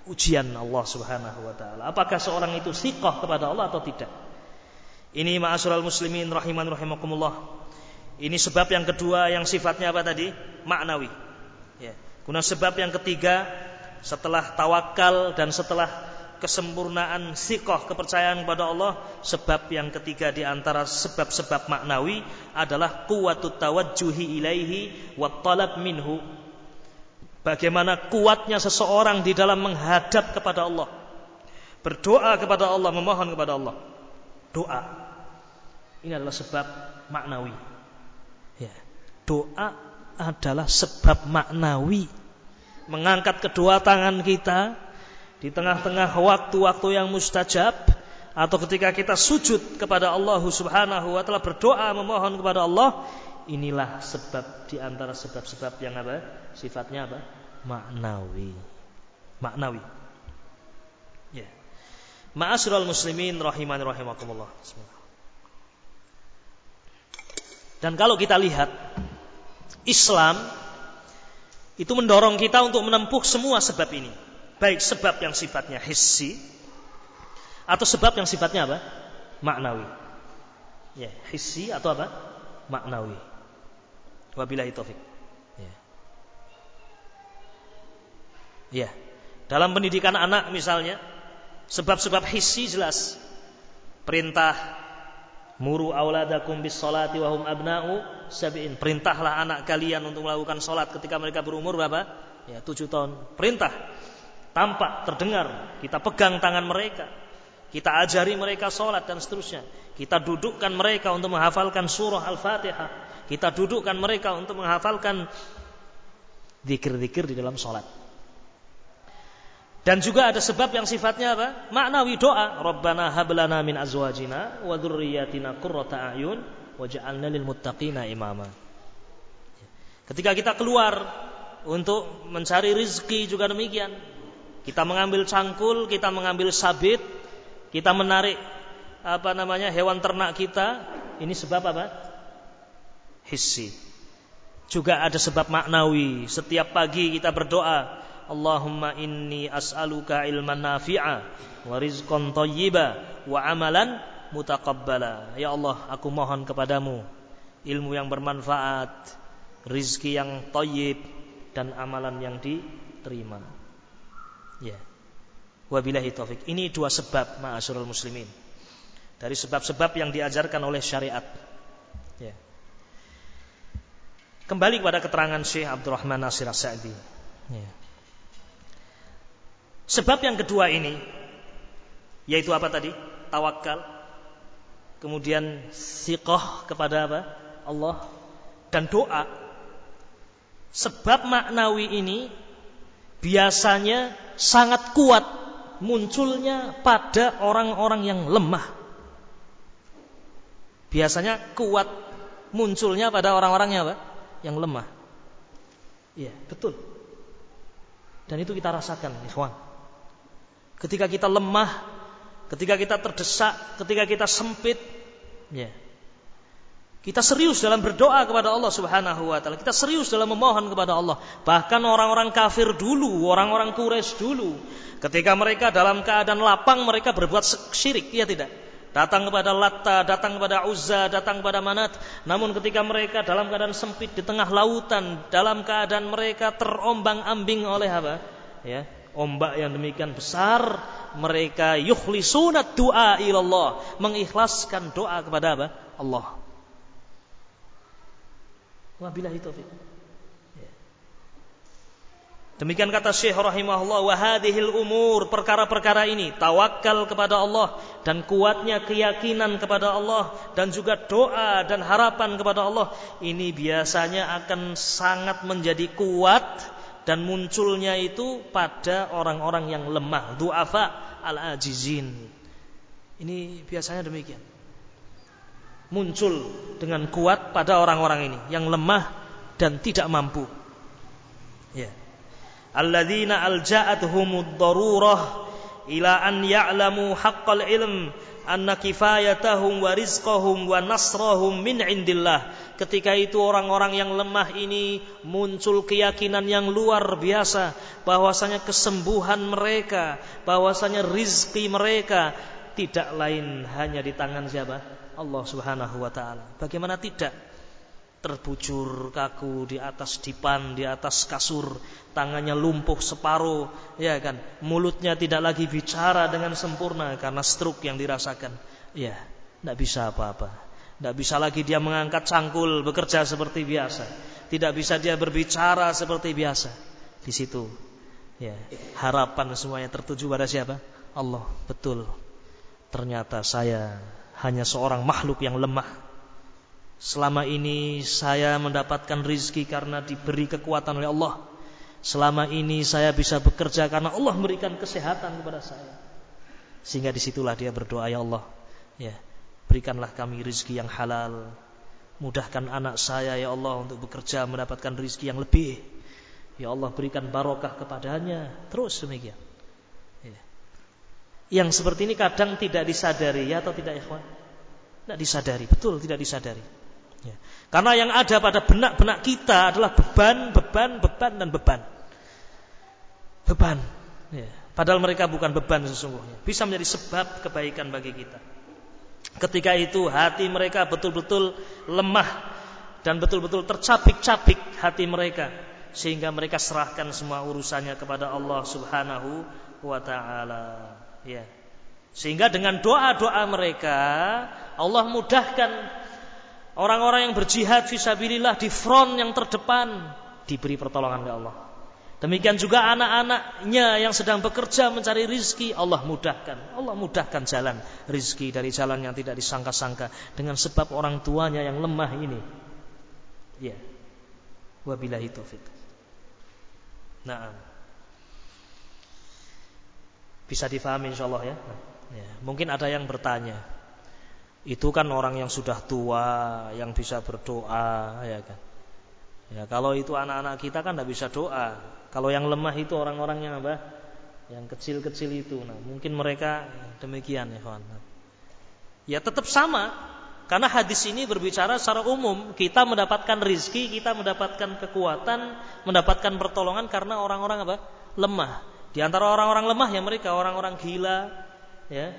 ujian Allah Subhanahu wa taala. Apakah seorang itu sikoh kepada Allah atau tidak? Ini ma'asyiral muslimin rahiman rahimakumullah. Ini sebab yang kedua yang sifatnya apa tadi? Maknawi. Ya. Kemudian sebab yang ketiga setelah tawakal dan setelah kesempurnaan sikoh kepercayaan kepada Allah sebab yang ketiga di antara sebab-sebab maknawi adalah kuwatut tawajjuhi ilaihi wa talab minhu bagaimana kuatnya seseorang di dalam menghadap kepada Allah berdoa kepada Allah memohon kepada Allah doa ini adalah sebab maknawi. Ya. Doa adalah sebab maknawi. Mengangkat kedua tangan kita di tengah-tengah waktu-waktu yang mustajab atau ketika kita sujud kepada Allah Subhanahu wa taala berdoa memohon kepada Allah inilah sebab di antara sebab-sebab yang apa? Sifatnya apa? Maknawi. Maknawi. Ya. Ma'asyiral muslimin rahimani rahimakumullah dan kalau kita lihat Islam itu mendorong kita untuk menempuh semua sebab ini. Baik sebab yang sifatnya hissi atau sebab yang sifatnya apa? Maknawi. Ya, hissi atau apa? Maknawi. Wabillahi taufik. Ya. Ya. Dalam pendidikan anak misalnya, sebab-sebab hissi jelas. Perintah Muru auladakum bis salati wa hum abna'u sab'in. Perintahlah anak kalian untuk melakukan salat ketika mereka berumur berapa? Ya, tujuh tahun. Perintah. Tampak, terdengar. Kita pegang tangan mereka. Kita ajari mereka salat dan seterusnya. Kita dudukkan mereka untuk menghafalkan surah Al-Fatihah. Kita dudukkan mereka untuk menghafalkan zikir-zikir di dalam salat. Dan juga ada sebab yang sifatnya apa? Maknawi doa. Rabbana hablana min azwajina wa dzurriyyatina qurrata a'yun waj'alna lil muttaqina imama. Ketika kita keluar untuk mencari rizki juga demikian. Kita mengambil cangkul, kita mengambil sabit, kita menarik apa namanya hewan ternak kita. Ini sebab apa? Hissi. Juga ada sebab maknawi. Setiap pagi kita berdoa, Allahumma inni as'aluka ilman nafi'a wa rizqan thayyiba wa amalan mutaqabbala. Ya Allah, aku mohon kepadamu ilmu yang bermanfaat, rizki yang thayyib, dan amalan yang diterima. Ya. Wabillahi taufik. Ini dua sebab ma'asyiral muslimin. Dari sebab-sebab yang diajarkan oleh syariat. Ya. Kembali kepada keterangan Syekh Abdurrahman Nasir As-Sa'di. Ya. Sebab yang kedua ini yaitu apa tadi? Tawakal. Kemudian siqah kepada apa? Allah dan doa. Sebab maknawi ini biasanya sangat kuat munculnya pada orang-orang yang lemah. Biasanya kuat munculnya pada orang-orangnya apa? yang lemah. Iya, betul. Dan itu kita rasakan, ikhwan. Ketika kita lemah, ketika kita terdesak, ketika kita sempit, ya. Kita serius dalam berdoa kepada Allah Subhanahu wa taala. Kita serius dalam memohon kepada Allah. Bahkan orang-orang kafir dulu, orang-orang Quraisy dulu, ketika mereka dalam keadaan lapang mereka berbuat syirik, iya tidak? datang kepada Latta, datang kepada Uzza, datang kepada Manat. Namun ketika mereka dalam keadaan sempit di tengah lautan, dalam keadaan mereka terombang-ambing oleh apa? Ya, ombak yang demikian besar, mereka yukhlisuna doa ilallah, mengikhlaskan doa kepada apa? Allah. Wabillahi taufiq. Demikian kata Syekh rahimahullah wa hadhil umur perkara-perkara ini tawakal kepada Allah dan kuatnya keyakinan kepada Allah dan juga doa dan harapan kepada Allah ini biasanya akan sangat menjadi kuat dan munculnya itu pada orang-orang yang lemah duafa al-ajizin. Ini biasanya demikian. Muncul dengan kuat pada orang-orang ini yang lemah dan tidak mampu. Ya. Alladzina alja'atuhumud darurah ila an ya'lamu haqqal ilm anna kifayatahum wa rizqahum wa nasrahum min indillah ketika itu orang-orang yang lemah ini muncul keyakinan yang luar biasa bahwasanya kesembuhan mereka bahwasanya rizki mereka tidak lain hanya di tangan siapa Allah Subhanahu wa taala bagaimana tidak terbujur kaku di atas dipan, di atas kasur, tangannya lumpuh separuh, ya kan? Mulutnya tidak lagi bicara dengan sempurna karena stroke yang dirasakan. Ya, tidak bisa apa-apa. Tidak bisa lagi dia mengangkat cangkul, bekerja seperti biasa. Tidak bisa dia berbicara seperti biasa. Di situ, ya, harapan semuanya tertuju pada siapa? Allah. Betul. Ternyata saya hanya seorang makhluk yang lemah Selama ini saya mendapatkan rizki karena diberi kekuatan oleh Allah. Selama ini saya bisa bekerja karena Allah memberikan kesehatan kepada saya. Sehingga di situlah dia berdoa, ya Allah, ya berikanlah kami rizki yang halal. Mudahkan anak saya, ya Allah, untuk bekerja mendapatkan rizki yang lebih. Ya Allah, berikan barokah kepadanya. Terus demikian. Ya. Yang seperti ini kadang tidak disadari, ya atau tidak, ikhwan? Tidak disadari, betul tidak disadari. Ya. Karena yang ada pada benak-benak kita adalah beban, beban, beban dan beban. Beban. Ya. Padahal mereka bukan beban sesungguhnya. Bisa menjadi sebab kebaikan bagi kita. Ketika itu hati mereka betul-betul lemah dan betul-betul tercapik-capik hati mereka sehingga mereka serahkan semua urusannya kepada Allah Subhanahu wa taala. Ya. Sehingga dengan doa-doa mereka Allah mudahkan Orang-orang yang berjihad fisabilillah di front yang terdepan diberi pertolongan oleh Allah. Demikian juga anak-anaknya yang sedang bekerja mencari rizki Allah mudahkan. Allah mudahkan jalan rizki dari jalan yang tidak disangka-sangka dengan sebab orang tuanya yang lemah ini. Ya. Wabillahi taufik. Nah. Bisa difahami insyaallah ya. ya. Mungkin ada yang bertanya, itu kan orang yang sudah tua yang bisa berdoa ya kan ya kalau itu anak-anak kita kan tidak bisa doa kalau yang lemah itu orang-orang yang apa yang kecil-kecil itu. Nah mungkin mereka demikian ya kawan ya tetap sama. Karena hadis ini berbicara secara umum. Kita mendapatkan rizki kita mendapatkan kekuatan mendapatkan pertolongan karena orang-orang apa? Lemah. Di antara orang-orang lemah ya mereka orang-orang gila ya.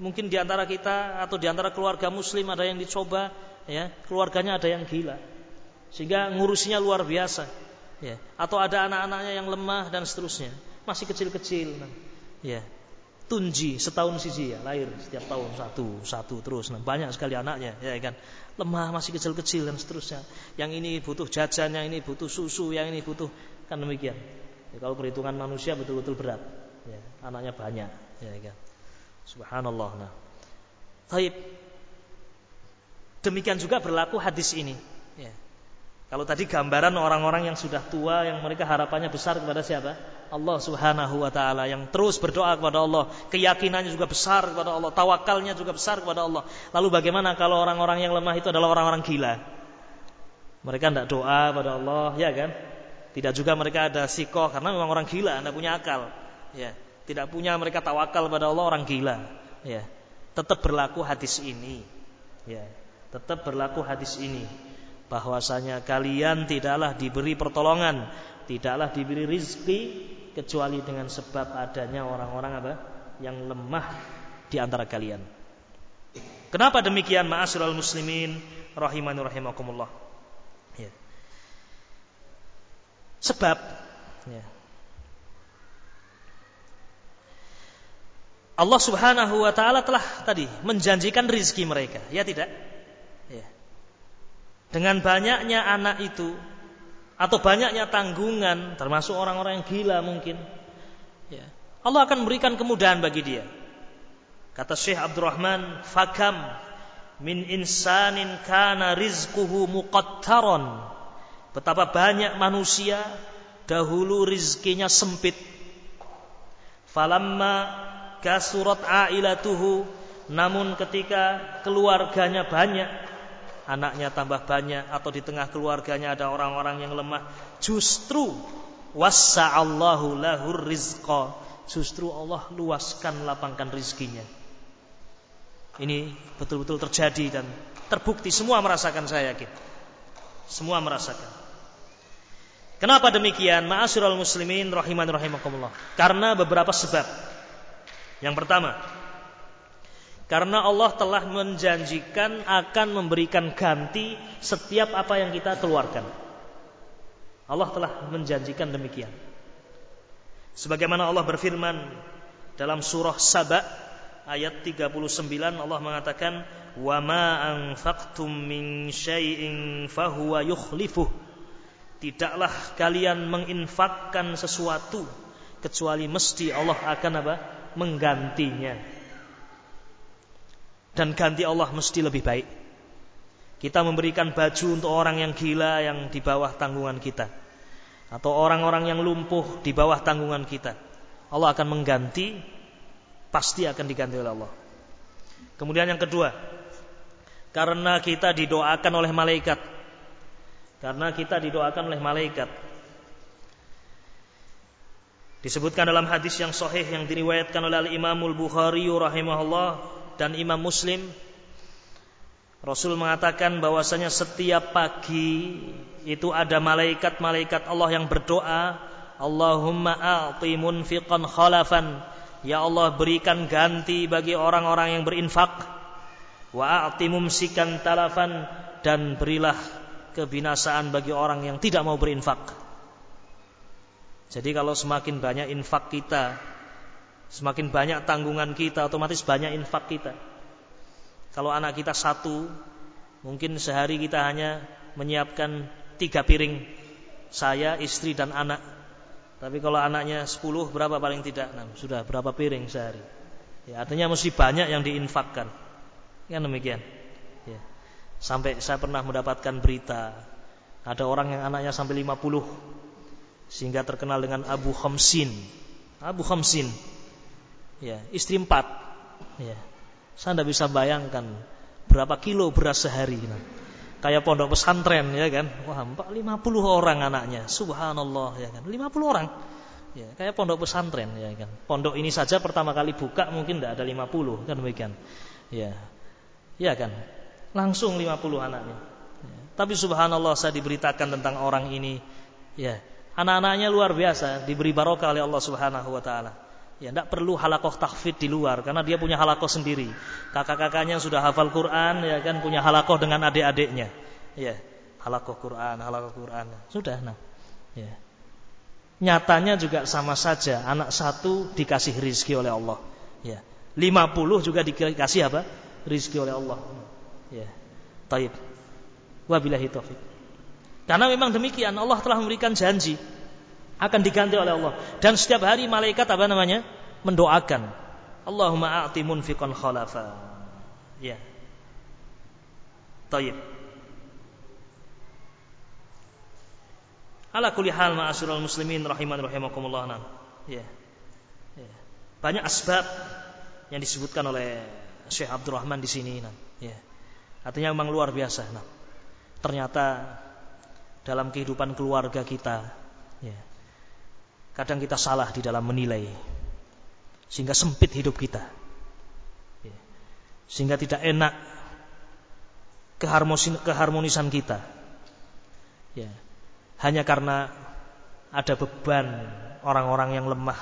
Mungkin di antara kita atau di antara keluarga muslim ada yang dicoba ya. Keluarganya ada yang gila. Sehingga ngurusinya luar biasa Ya, atau ada anak-anaknya yang lemah dan seterusnya, masih kecil-kecil. Ya, tunji setahun siji ya lahir setiap tahun. Satu satu terus. Nah, banyak sekali anaknya ya kan. Lemah masih kecil-kecil dan seterusnya. Yang ini butuh jajan yang ini butuh susu yang ini butuh kan demikian. Ya, kalau perhitungan manusia betul-betul berat. Ya, anaknya banyak ya kan. Subhanallah nah. Taib. Demikian juga berlaku hadis ini. Kalau tadi gambaran orang-orang yang sudah tua yang mereka harapannya besar kepada siapa? Allah Subhanahu wa taala yang terus berdoa kepada Allah, keyakinannya juga besar kepada Allah, tawakalnya juga besar kepada Allah. Lalu bagaimana kalau orang-orang yang lemah itu adalah orang-orang gila? Mereka tidak doa pada Allah, ya kan? Tidak juga mereka ada sikoh karena memang orang gila, tidak punya akal. Ya, tidak punya mereka tawakal pada Allah orang gila. Ya, tetap berlaku hadis ini. Ya, tetap berlaku hadis ini bahwasanya kalian tidaklah diberi pertolongan, tidaklah diberi rizki kecuali dengan sebab adanya orang-orang apa? yang lemah di antara kalian. Kenapa demikian ma'asyiral muslimin rahimani rahimakumullah? Ya. Sebab ya. Allah Subhanahu wa taala telah tadi menjanjikan rizki mereka, ya tidak? Dengan banyaknya anak itu atau banyaknya tanggungan, termasuk orang-orang yang gila mungkin, ya, Allah akan memberikan kemudahan bagi dia. Kata Syekh Abdurrahman, "Fakam min insanin kana rizquhu muqattaron." Betapa banyak manusia dahulu rizkinya sempit. Falamma kasurat ailatuhu namun ketika keluarganya banyak anaknya tambah banyak atau di tengah keluarganya ada orang-orang yang lemah, justru wassa'allahu lahur rizqa. Justru Allah luaskan lapangkan rizkinya. Ini betul-betul terjadi dan terbukti semua merasakan saya yakin. Semua merasakan. Kenapa demikian? Ma'asyiral muslimin rahiman rahimakumullah. Karena beberapa sebab. Yang pertama, karena Allah telah menjanjikan akan memberikan ganti setiap apa yang kita keluarkan. Allah telah menjanjikan demikian. Sebagaimana Allah berfirman dalam surah Saba ayat 39 Allah mengatakan wa ma anfaqtum min syai'in fahuwa yukhlifuh. Tidaklah kalian menginfakkan sesuatu kecuali mesti Allah akan apa? menggantinya dan ganti Allah mesti lebih baik. Kita memberikan baju untuk orang yang gila yang di bawah tanggungan kita. Atau orang-orang yang lumpuh di bawah tanggungan kita. Allah akan mengganti, pasti akan diganti oleh Allah. Kemudian yang kedua, karena kita didoakan oleh malaikat. Karena kita didoakan oleh malaikat. Disebutkan dalam hadis yang sahih yang diriwayatkan oleh Imamul Bukhari rahimahullah dan Imam Muslim Rasul mengatakan bahwasanya setiap pagi itu ada malaikat-malaikat Allah yang berdoa Allahumma a'ti munfiqan khalafan. Ya Allah berikan ganti bagi orang-orang yang berinfak. Wa a'ti mumsikan talafan. Dan berilah kebinasaan bagi orang yang tidak mau berinfak. Jadi kalau semakin banyak infak kita Semakin banyak tanggungan kita, otomatis banyak infak kita. Kalau anak kita satu, mungkin sehari kita hanya menyiapkan tiga piring. Saya, istri, dan anak. Tapi kalau anaknya sepuluh, berapa paling tidak? Nah, sudah berapa piring sehari? Ya, artinya mesti banyak yang diinfakkan. Kan demikian. Ya. Sampai saya pernah mendapatkan berita, ada orang yang anaknya sampai lima puluh, sehingga terkenal dengan Abu Khamsin. Abu Khamsin ya, istri empat. Ya. Saya tidak bisa bayangkan berapa kilo beras sehari. Nah. Kayak pondok pesantren ya kan. Wah, lima puluh orang anaknya. Subhanallah ya kan. lima puluh orang. Ya, kayak pondok pesantren ya kan. Pondok ini saja pertama kali buka mungkin tidak ada lima puluh kan demikian. Ya. Ya kan. Langsung lima puluh anaknya. Ya. Tapi subhanallah saya diberitakan tentang orang ini ya. Anak-anaknya luar biasa, diberi barokah oleh Allah Subhanahu wa taala. Ya, tidak perlu halakoh takfid di luar karena dia punya halakoh sendiri. Kakak-kakaknya sudah hafal Quran, ya kan punya halakoh dengan adik-adiknya. Ya, halakoh Quran, halakoh Quran. Sudah, nah. Ya. Nyatanya juga sama saja, anak satu dikasih rizki oleh Allah. Ya. 50 juga dikasih apa? Rizki oleh Allah. Ya. Taib. Wabillahi taufik. Karena memang demikian Allah telah memberikan janji akan diganti oleh Allah dan setiap hari malaikat apa namanya? mendoakan. Allahumma a'ti munfiqan khalafa. Ya. Taib. Ala kulli hal ma'asyiral muslimin rahiman rahimakumullah. Nah. Ya. ya. Banyak asbab yang disebutkan oleh Syekh Abdurrahman di sini. Nah. Ya. Artinya memang luar biasa. Nah. Ternyata dalam kehidupan keluarga kita, kadang kita salah di dalam menilai, sehingga sempit hidup kita, sehingga tidak enak keharmonisan kita. Ya hanya karena ada beban orang-orang yang lemah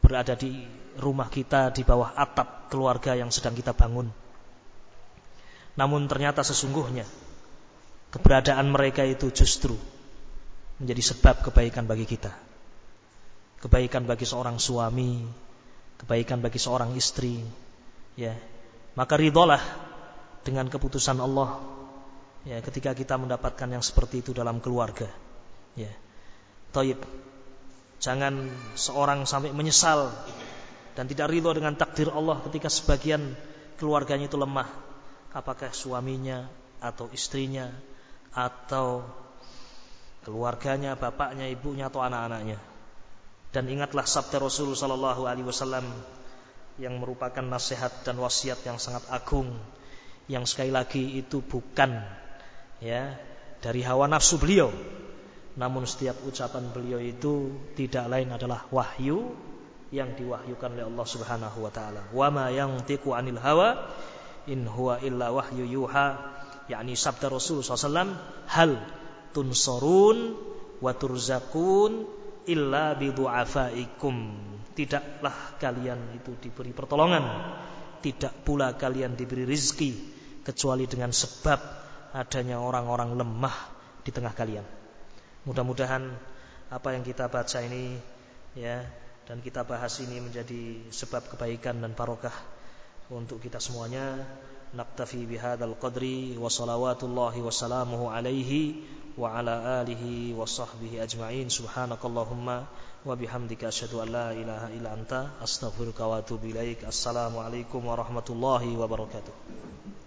berada di rumah kita di bawah atap keluarga yang sedang kita bangun. Namun ternyata sesungguhnya keberadaan mereka itu justru menjadi sebab kebaikan bagi kita. Kebaikan bagi seorang suami, kebaikan bagi seorang istri, ya. Maka ridholah dengan keputusan Allah ya ketika kita mendapatkan yang seperti itu dalam keluarga. Ya. Taib. Jangan seorang sampai menyesal dan tidak ridho dengan takdir Allah ketika sebagian keluarganya itu lemah. Apakah suaminya atau istrinya atau keluarganya, bapaknya, ibunya atau anak-anaknya. Dan ingatlah sabda Rasul sallallahu alaihi wasallam yang merupakan nasihat dan wasiat yang sangat agung yang sekali lagi itu bukan ya dari hawa nafsu beliau namun setiap ucapan beliau itu tidak lain adalah wahyu yang diwahyukan oleh Allah Subhanahu wa taala. Wa ma yantiqu 'anil hawa in huwa illa wahyu yuha. yakni sabda Rasul SAW hal tunsarun wa turzakun illa bidu'afaikum. Tidaklah kalian itu diberi pertolongan, tidak pula kalian diberi rizki kecuali dengan sebab adanya orang-orang lemah di tengah kalian. Mudah-mudahan apa yang kita baca ini ya dan kita bahas ini menjadi sebab kebaikan dan barokah untuk kita semuanya. Qadri wa salawatullahi wa salamuhu alaihi wa ala alihi wa sahbihi ajma'in. Subhanakallahumma wa bihamdika asyhadu an la ilaha illa anta astaghfiruka wa atubu ilaik. Assalamualaikum warahmatullahi wabarakatuh.